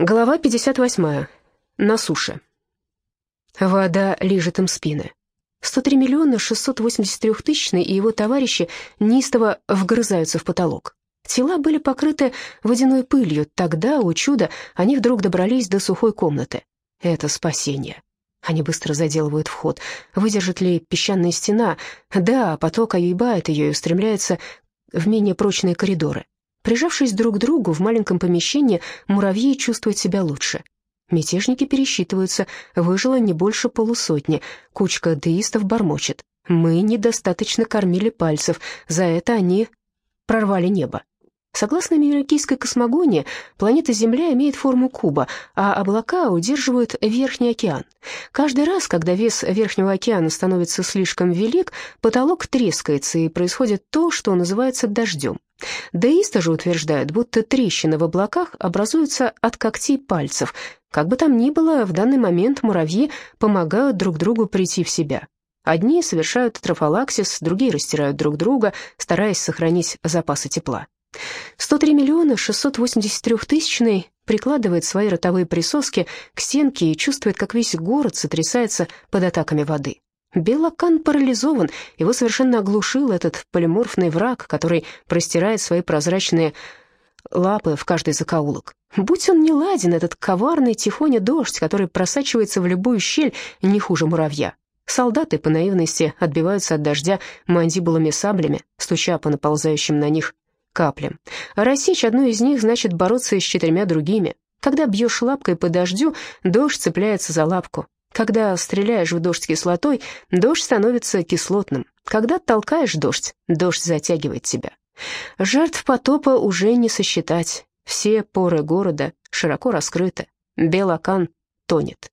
Глава 58. На суше. Вода лижет им спины. 103 миллиона 683 тысячный и его товарищи неистово вгрызаются в потолок. Тела были покрыты водяной пылью. Тогда, о чудо, они вдруг добрались до сухой комнаты. Это спасение. Они быстро заделывают вход. Выдержит ли песчаная стена? Да, поток оебает ее и устремляется в менее прочные коридоры. Прижавшись друг к другу в маленьком помещении, муравьи чувствуют себя лучше. Мятежники пересчитываются, выжило не больше полусотни. Кучка деистов бормочет. Мы недостаточно кормили пальцев, за это они прорвали небо. Согласно мирокийской космогонии, планета Земля имеет форму куба, а облака удерживают Верхний океан. Каждый раз, когда вес Верхнего океана становится слишком велик, потолок трескается, и происходит то, что называется дождем. Деисты же утверждают, будто трещины в облаках образуются от когтей пальцев. Как бы там ни было, в данный момент муравьи помогают друг другу прийти в себя. Одни совершают трофалаксис, другие растирают друг друга, стараясь сохранить запасы тепла. 103 миллиона 683 тысячный прикладывает свои ротовые присоски к стенке и чувствует, как весь город сотрясается под атаками воды. Белокан парализован, его совершенно оглушил этот полиморфный враг, который простирает свои прозрачные лапы в каждый закоулок. Будь он не ладен, этот коварный тихоня дождь, который просачивается в любую щель не хуже муравья. Солдаты по наивности отбиваются от дождя мандибулами-саблями, стуча по наползающим на них каплям. рассечь одну из них значит бороться с четырьмя другими. Когда бьешь лапкой по дождю, дождь цепляется за лапку. Когда стреляешь в дождь кислотой, дождь становится кислотным. Когда толкаешь дождь, дождь затягивает тебя. Жертв потопа уже не сосчитать. Все поры города широко раскрыты. Белокан тонет.